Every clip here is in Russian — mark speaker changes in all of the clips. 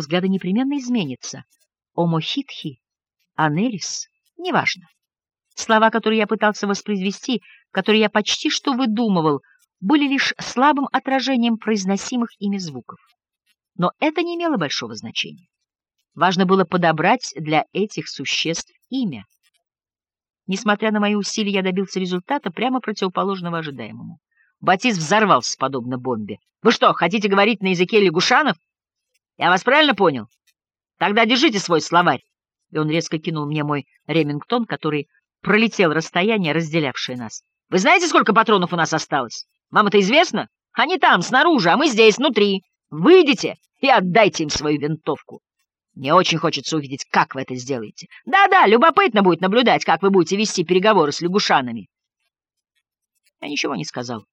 Speaker 1: взгляда непременно изменится. Омохитхи, Анелис, неважно. Слова, которые я пытался воспроизвести, которые я почти что выдумывал, были лишь слабым отражением произносимых ими звуков. Но это не имело большого значения. Важно было подобрать для этих существ имя. Несмотря на мои усилия, я добился результата, прямо противоположного ожидаемому. Батис взорвался, подобно бомбе. «Вы что, хотите говорить на языке лягушанов? Я вас правильно понял? Тогда держите свой словарь!» И он резко кинул мне мой ремингтон, который пролетел расстояние, разделявшее нас. «Вы знаете, сколько патронов у нас осталось? Вам это известно? Они там, снаружи, а мы здесь, внутри. Выйдите и отдайте им свою винтовку. Мне очень хочется увидеть, как вы это сделаете. Да-да, любопытно будет наблюдать, как вы будете вести переговоры с лягушанами». Я ничего не сказал.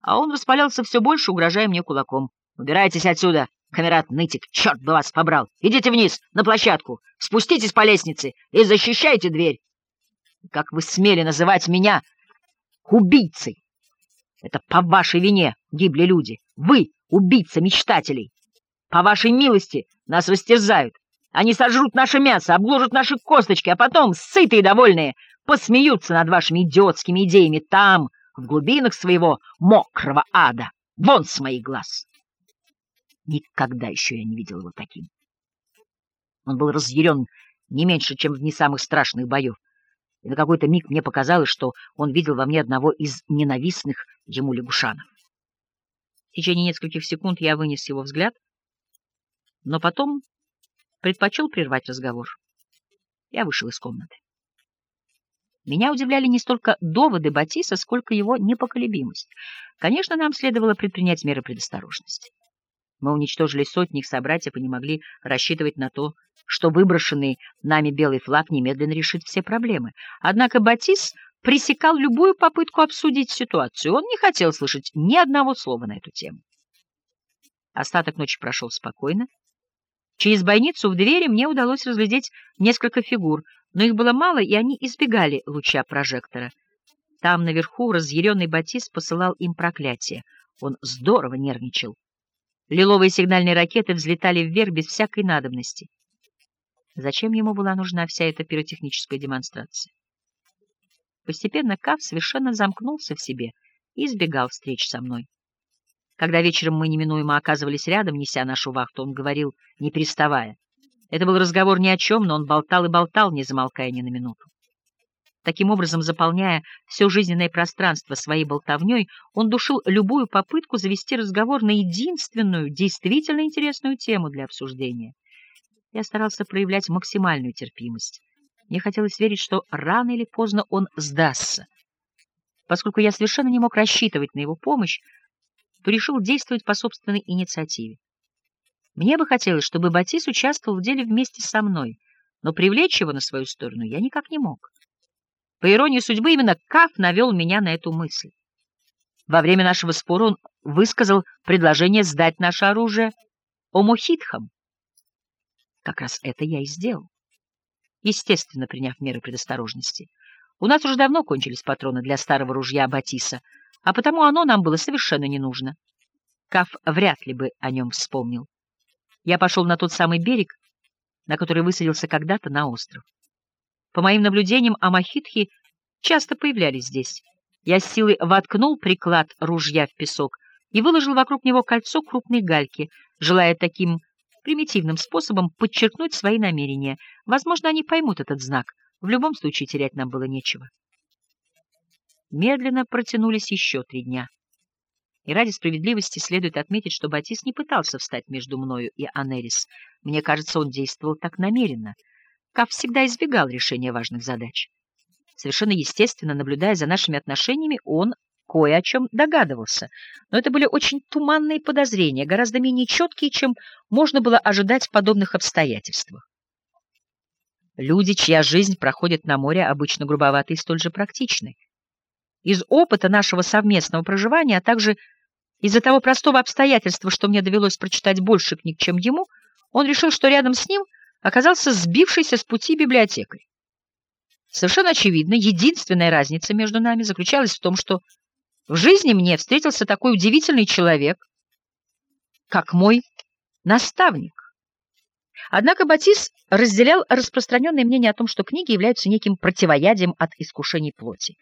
Speaker 1: А он распалялся все больше, угрожая мне кулаком. «Убирайтесь отсюда, камерат Нытик, черт бы вас побрал! Идите вниз, на площадку, спуститесь по лестнице и защищайте дверь! Как вы смели называть меня убийцей? Это по вашей вине гибли люди. Вы — убийца мечтателей. По вашей милости нас растерзают. Они сожрут наше мясо, обложат наши косточки, а потом, сытые и довольные, посмеются над вашими идиотскими идеями там, в глубинах своего мокрого ада. Вон с моих глаз! Никогда еще я не видел его таким. Он был разъярен не меньше, чем в не самых страшных боев. И на какой-то миг мне показалось, что он видел во мне одного из ненавистных ему лягушанов. В течение нескольких секунд я вынес его взгляд, но потом предпочел прервать разговор. Я вышел из комнаты. Меня удивляли не столько доводы Батиса, сколько его непоколебимость. Конечно, нам следовало предпринять меры предосторожности. Мы уничтожили сотни собратьев и не могли рассчитывать на то, что выброшенный нами белый флаг немедленно решит все проблемы. Однако Батис пресекал любую попытку обсудить ситуацию. Он не хотел слышать ни одного слова на эту тему. Остаток ночи прошел спокойно. Через бойницу в двери мне удалось разглядеть несколько фигур, но их было мало, и они избегали луча прожектора. Там, наверху, разъяренный Батис посылал им проклятие. Он здорово нервничал. Лиловые сигнальные ракеты взлетали вверх без всякой надобности. Зачем ему была нужна вся эта пиротехническая демонстрация? Постепенно Кав совершенно замкнулся в себе и избегал встреч со мной. Когда вечером мы неминуемо оказывались рядом, неся нашу вахту, он говорил, не переставая. Это был разговор ни о чем, но он болтал и болтал, не замолкая ни на минуту. Таким образом, заполняя все жизненное пространство своей болтовней, он душил любую попытку завести разговор на единственную, действительно интересную тему для обсуждения. Я старался проявлять максимальную терпимость. Мне хотелось верить, что рано или поздно он сдастся. Поскольку я совершенно не мог рассчитывать на его помощь, то решил действовать по собственной инициативе. Мне бы хотелось, чтобы Батис участвовал в деле вместе со мной, но привлечь его на свою сторону я никак не мог. По иронии судьбы, именно Каф навел меня на эту мысль. Во время нашего спора он высказал предложение сдать наше оружие омухитхам. Как раз это я и сделал. Естественно, приняв меры предосторожности. У нас уже давно кончились патроны для старого ружья Батиса, а потому оно нам было совершенно не нужно. Каф вряд ли бы о нем вспомнил. Я пошел на тот самый берег, на который высадился когда-то на остров. По моим наблюдениям, амахитхи часто появлялись здесь. Я с силой воткнул приклад ружья в песок и выложил вокруг него кольцо крупной гальки, желая таким примитивным способом подчеркнуть свои намерения. Возможно, они поймут этот знак. В любом случае терять нам было нечего. Медленно протянулись еще три дня. И ради справедливости следует отметить, что Батис не пытался встать между мною и Анерис. Мне кажется, он действовал так намеренно. Кав всегда избегал решения важных задач. Совершенно естественно, наблюдая за нашими отношениями, он кое о чем догадывался. Но это были очень туманные подозрения, гораздо менее четкие, чем можно было ожидать в подобных обстоятельствах. Люди, чья жизнь проходит на море, обычно грубоваты и столь же практичны. Из опыта нашего совместного проживания, а также из-за того простого обстоятельства, что мне довелось прочитать больше книг, чем ему, он решил, что рядом с ним оказался сбившийся с пути библиотекарь. Совершенно очевидно, единственная разница между нами заключалась в том, что в жизни мне встретился такой удивительный человек, как мой наставник. Однако Батис разделял распространенное мнение о том, что книги являются неким противоядием от искушений плоти.